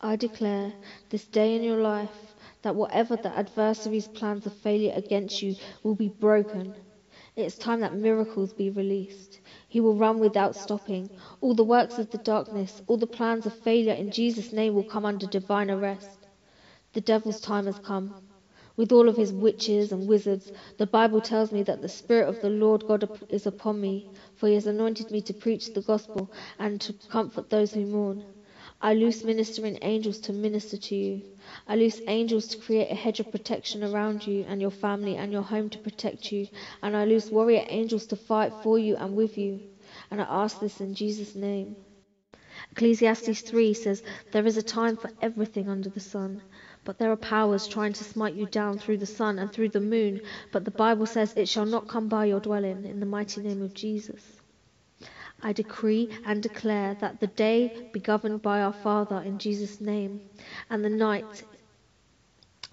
I declare this day in your life that whatever the adversary's plans of failure against you will be broken. It's time that miracles be released. He will run without stopping. All the works of the darkness, all the plans of failure in Jesus' name will come under divine arrest. The devil's time has come. With all of his witches and wizards, the Bible tells me that the Spirit of the Lord God is upon me, for he has anointed me to preach the gospel and to comfort those who mourn. I loose ministering angels to minister to you. I loose angels to create a hedge of protection around you and your family and your home to protect you. And I loose warrior angels to fight for you and with you. And I ask this in Jesus' name. Ecclesiastes 3 says, There is a time for everything under the sun. But there are powers trying to smite you down through the sun and through the moon. But the Bible says, It shall not come by your dwelling, in the mighty name of Jesus. I decree and declare that the day be governed by our Father in Jesus' name, and the night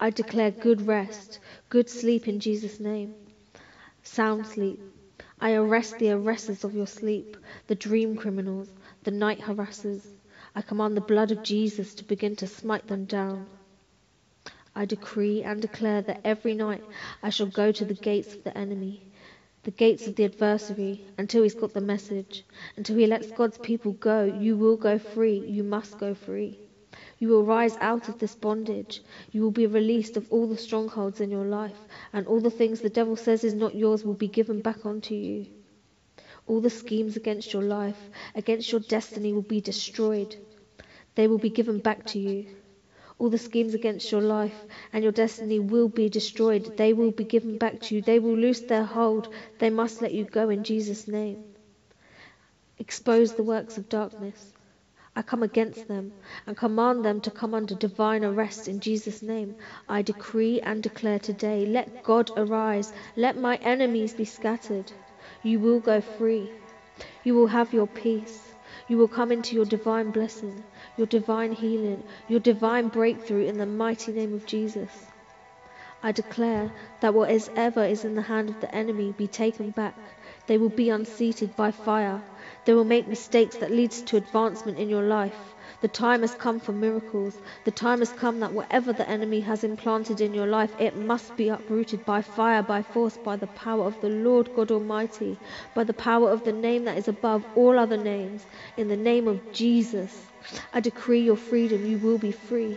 I declare good rest, good sleep in Jesus' name, sound sleep. I arrest the arresters of your sleep, the dream criminals, the night harassers. I command the blood of Jesus to begin to smite them down. I decree and declare that every night I shall go to the gates of the enemy the gates of the adversary until he's got the message. Until he lets God's people go, you will go free. You must go free. You will rise out of this bondage. You will be released of all the strongholds in your life, and all the things the devil says is not yours will be given back onto you. All the schemes against your life, against your destiny, will be destroyed. They will be given back to you. All the schemes against your life and your destiny will be destroyed. They will be given back to you. They will loose their hold. They must let you go in Jesus' name. Expose the works of darkness. I come against them and command them to come under divine arrest in Jesus' name. I decree and declare today let God arise, let my enemies be scattered. You will go free, you will have your peace, you will come into your divine blessing your divine healing, your divine breakthrough in the mighty name of Jesus. I declare that whatever is in the hand of the enemy be taken back. They will be unseated by fire. They will make mistakes that leads to advancement in your life. The time has come for miracles. The time has come that whatever the enemy has implanted in your life, it must be uprooted by fire, by force, by the power of the Lord God Almighty, by the power of the name that is above all other names, in the name of Jesus. I decree your freedom, you will be free.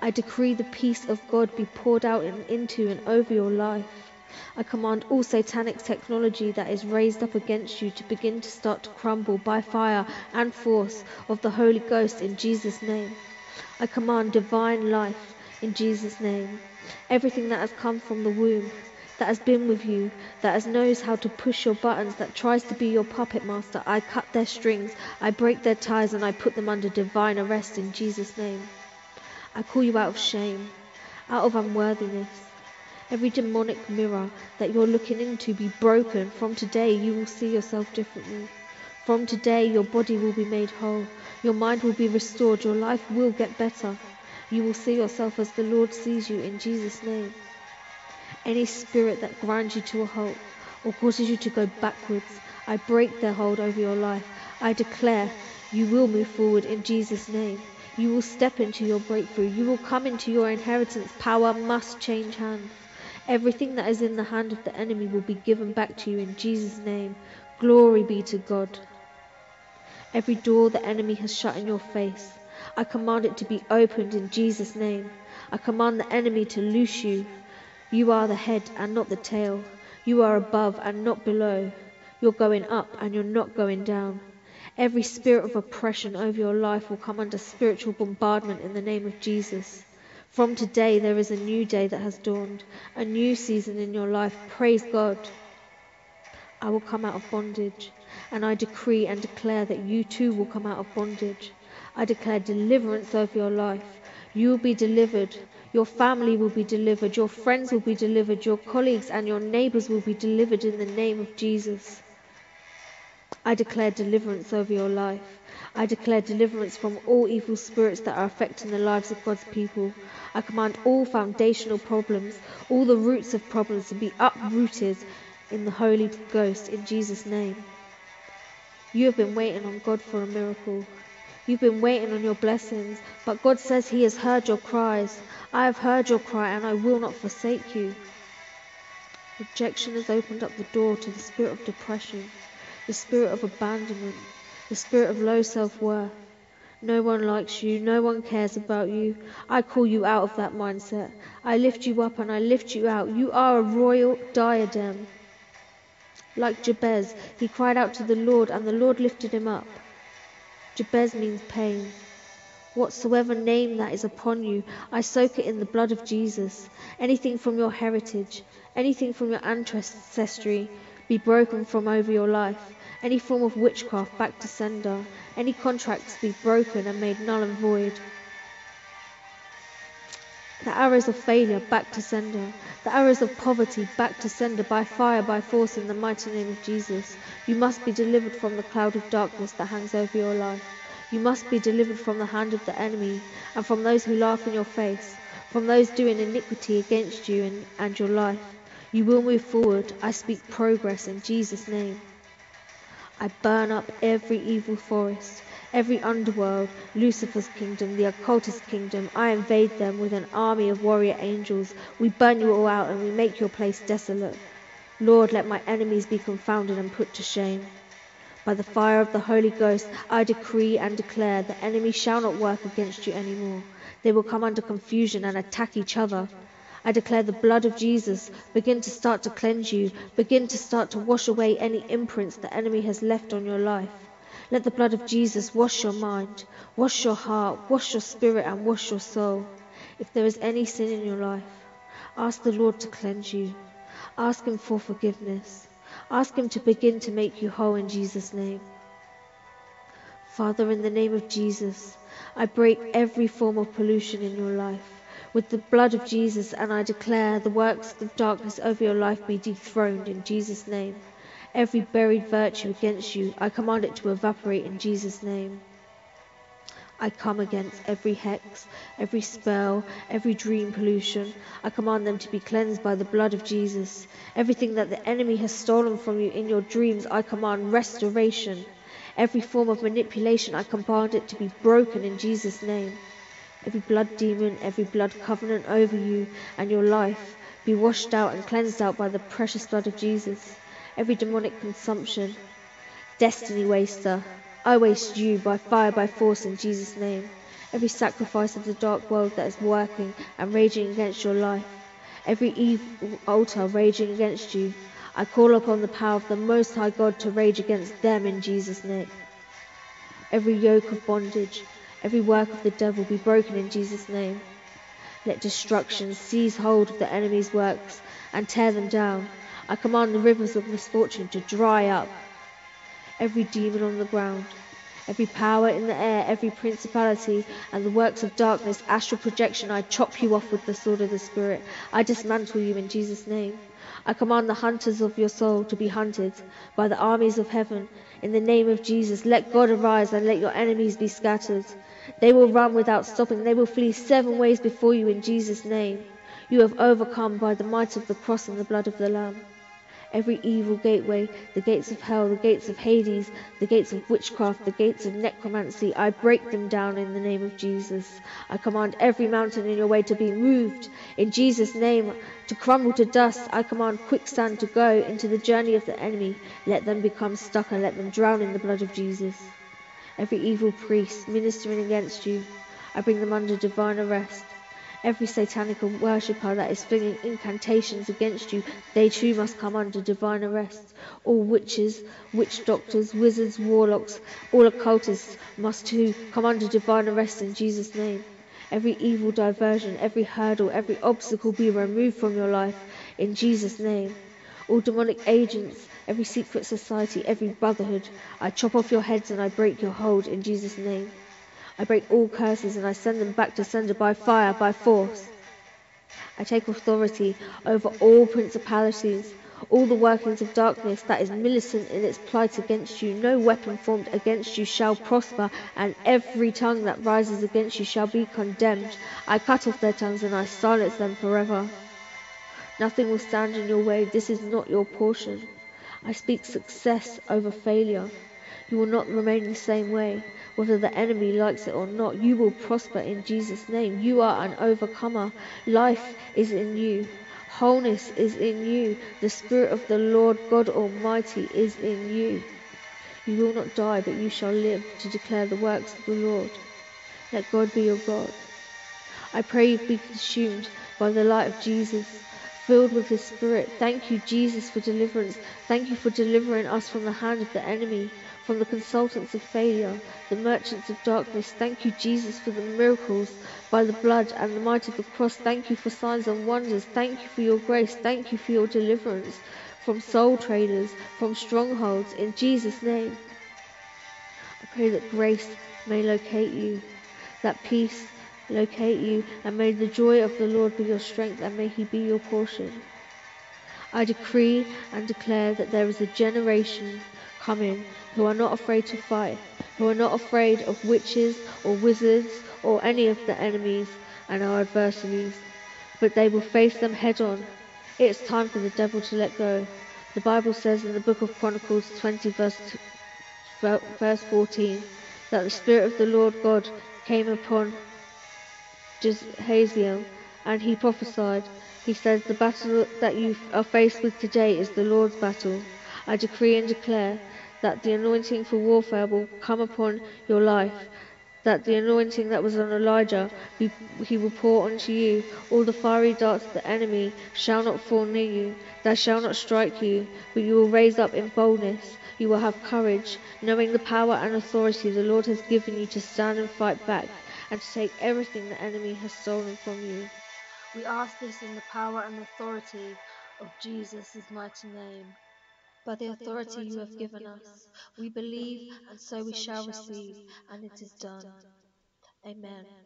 I decree the peace of God be poured out in, into and over your life. I command all satanic technology that is raised up against you to begin to start to crumble by fire and force of the Holy Ghost in Jesus' name. I command divine life in Jesus' name. Everything that has come from the womb, that has been with you, that has knows how to push your buttons, that tries to be your puppet master. I cut their strings, I break their ties, and I put them under divine arrest in Jesus' name. I call you out of shame, out of unworthiness. Every demonic mirror that you're looking into be broken. From today, you will see yourself differently. From today, your body will be made whole. Your mind will be restored. Your life will get better. You will see yourself as the Lord sees you in Jesus' name. Any spirit that grinds you to a halt or causes you to go backwards, I break their hold over your life. I declare you will move forward in Jesus' name. You will step into your breakthrough. You will come into your inheritance. Power must change hands. Everything that is in the hand of the enemy will be given back to you in Jesus' name. Glory be to God. Every door the enemy has shut in your face, I command it to be opened in Jesus' name. I command the enemy to loose you. You are the head and not the tail. You are above and not below. You're going up and you're not going down. Every spirit of oppression over your life will come under spiritual bombardment in the name of Jesus. From today, there is a new day that has dawned, a new season in your life. Praise God. I will come out of bondage, and I decree and declare that you too will come out of bondage. I declare deliverance over your life. You will be delivered. Your family will be delivered. Your friends will be delivered. Your colleagues and your neighbors will be delivered in the name of Jesus. I declare deliverance over your life. I declare deliverance from all evil spirits that are affecting the lives of God's people. I command all foundational problems, all the roots of problems to be uprooted in the Holy Ghost in Jesus' name. You have been waiting on God for a miracle. You've been waiting on your blessings, but God says He has heard your cries. I have heard your cry, and I will not forsake you. Rejection has opened up the door to the spirit of depression, the spirit of abandonment, the spirit of low self worth. No one likes you, no one cares about you. I call you out of that mindset. I lift you up and I lift you out. You are a royal diadem. Like Jabez, he cried out to the Lord, and the Lord lifted him up. Jabez means pain. Whatsoever name that is upon you, I soak it in the blood of Jesus. Anything from your heritage, anything from your ancestry, be broken from over your life. Any form of witchcraft back to sender. Any contracts be broken and made null and void. The arrows of failure back to sender. The arrows of poverty back to sender by fire, by force, in the mighty name of Jesus. You must be delivered from the cloud of darkness that hangs over your life. You must be delivered from the hand of the enemy and from those who laugh in your face, from those doing iniquity against you and, and your life. You will move forward. I speak progress in Jesus' name. I burn up every evil forest, every underworld, Lucifer's kingdom, the occultist kingdom. I invade them with an army of warrior angels. We burn you all out and we make your place desolate. Lord, let my enemies be confounded and put to shame. By the fire of the Holy Ghost, I decree and declare the enemy shall not work against you any more. They will come under confusion and attack each other. I declare the blood of Jesus begin to start to cleanse you, begin to start to wash away any imprints the enemy has left on your life. Let the blood of Jesus wash your mind, wash your heart, wash your spirit, and wash your soul. If there is any sin in your life, ask the Lord to cleanse you. Ask Him for forgiveness. Ask Him to begin to make you whole in Jesus' name. Father, in the name of Jesus, I break every form of pollution in your life with the blood of Jesus, and I declare the works of darkness over your life be dethroned in Jesus' name. Every buried virtue against you, I command it to evaporate in Jesus' name. I come against every hex, every spell, every dream pollution. I command them to be cleansed by the blood of Jesus. Everything that the enemy has stolen from you in your dreams, I command restoration. Every form of manipulation, I command it to be broken in Jesus' name. Every blood demon, every blood covenant over you and your life be washed out and cleansed out by the precious blood of Jesus. Every demonic consumption, destiny waster, I waste you by fire, by force in Jesus' name. Every sacrifice of the dark world that is working and raging against your life, every evil altar raging against you, I call upon the power of the Most High God to rage against them in Jesus' name. Every yoke of bondage, Every work of the devil be broken in Jesus' name. Let destruction seize hold of the enemy's works and tear them down. I command the rivers of misfortune to dry up. Every demon on the ground, every power in the air, every principality and the works of darkness, astral projection, I chop you off with the sword of the Spirit. I dismantle you in Jesus' name. I command the hunters of your soul to be hunted by the armies of heaven. In the name of Jesus, let God arise and let your enemies be scattered. They will run without stopping. They will flee seven ways before you in Jesus' name. You have overcome by the might of the cross and the blood of the Lamb. Every evil gateway, the gates of hell, the gates of Hades, the gates of witchcraft, the gates of necromancy, I break them down in the name of Jesus. I command every mountain in your way to be moved in Jesus' name, to crumble to dust. I command quicksand to go into the journey of the enemy. Let them become stuck and let them drown in the blood of Jesus every evil priest ministering against you. I bring them under divine arrest. Every satanical worshipper that is flinging incantations against you, they too must come under divine arrest. All witches, witch doctors, wizards, warlocks, all occultists must too come under divine arrest in Jesus' name. Every evil diversion, every hurdle, every obstacle be removed from your life in Jesus' name. All demonic agents every secret society, every brotherhood. I chop off your heads and I break your hold in Jesus' name. I break all curses and I send them back to sender by fire, by force. I take authority over all principalities, all the workings of darkness that is militant in its plight against you. No weapon formed against you shall prosper, and every tongue that rises against you shall be condemned. I cut off their tongues and I silence them forever. Nothing will stand in your way. This is not your portion. I speak success over failure. You will not remain the same way. Whether the enemy likes it or not, you will prosper in Jesus' name. You are an overcomer. Life is in you. Wholeness is in you. The Spirit of the Lord God Almighty is in you. You will not die, but you shall live to declare the works of the Lord. Let God be your God. I pray you be consumed by the light of Jesus, filled with His Spirit. Thank you, Jesus, for deliverance. Thank you for delivering us from the hand of the enemy, from the consultants of failure, the merchants of darkness. Thank you, Jesus, for the miracles by the blood and the might of the cross. Thank you for signs and wonders. Thank you for your grace. Thank you for your deliverance from soul traders, from strongholds. In Jesus' name, I pray that grace may locate you, that peace locate you, and may the joy of the Lord be your strength, and may he be your portion. I decree and declare that there is a generation coming who are not afraid to fight, who are not afraid of witches or wizards or any of the enemies and our adversaries, but they will face them head on. It's time for the devil to let go. The Bible says in the book of Chronicles 20 verse, verse 14 that the Spirit of the Lord God came upon Haziel, and he prophesied. He says, The battle that you are faced with today is the Lord's battle. I decree and declare that the anointing for warfare will come upon your life, that the anointing that was on Elijah, he will pour onto you. All the fiery darts of the enemy shall not fall near you, they shall not strike you, but you will raise up in boldness. You will have courage, knowing the power and authority the Lord has given you to stand and fight back and to take everything the enemy has stolen from you. We ask this in the power and authority of Jesus' mighty name. By the authority you have given us, we believe, and so we shall receive, and it is done. Amen.